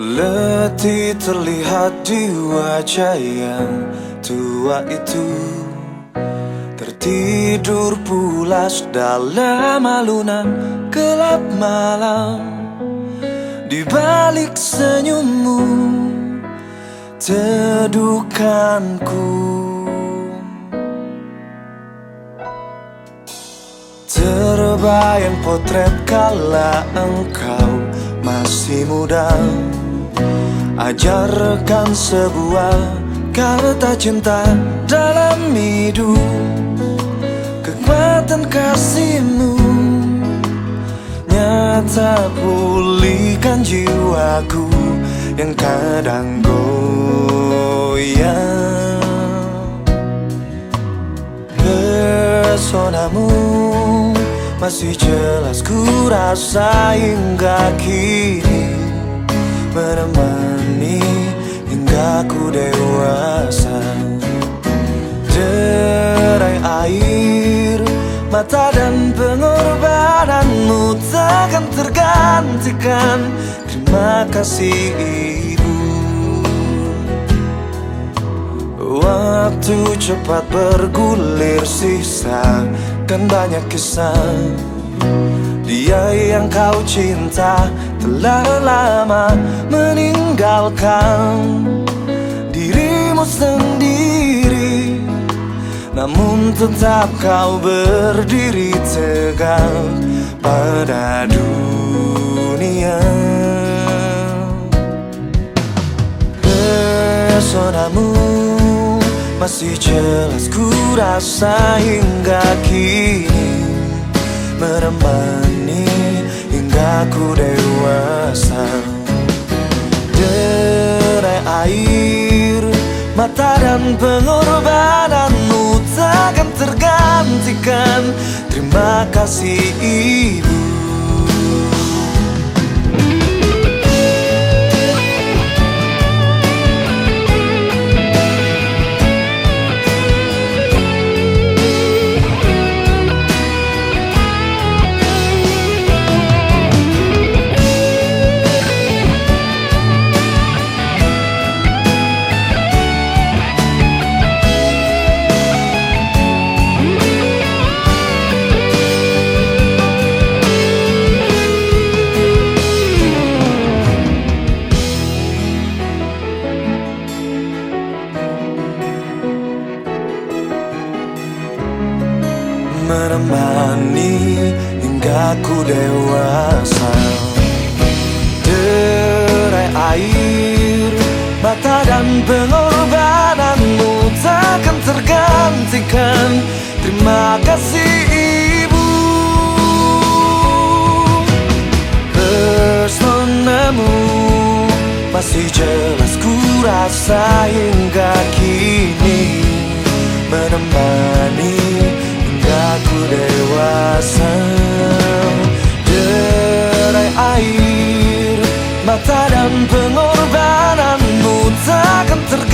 Letih terlihat di wajah yang tua itu. Tertidur pulas dalam alunan gelap malam. Di balik senyummu teduhkanku. Terbayang potret kala engkau masih muda Ajarkan sebuah kata cinta dalam hidup. Kekuatan kasihmu Nyata pulihkan jiwaku Yang kadang goyang. Pesonamu masih jelas ku rasa hingga kini hingga ku dewasa. Derai air mata dan pengorbananmu takkan tergantikan. Terima kasih ibu. Waktu cepat bergulir sisa dan banyak kisah Dia yang kau cinta telah lama meninggalkan Dirimu sendiri Namun tetap kau berdiri tegak pada dunia. Pesonamu masih jelas ku rasa hingga kini Menemani hingga ku dewasa Mata dan pengorbananmu takkan tergantikan. Terima kasih ibu menemani hingga ku dewasa. Derai air, mata dan pengorbananmu takkan tergantikan. Terima kasih ibu. Personamu masih jelas ku rasa hingga pengorbananmu takkan tergantung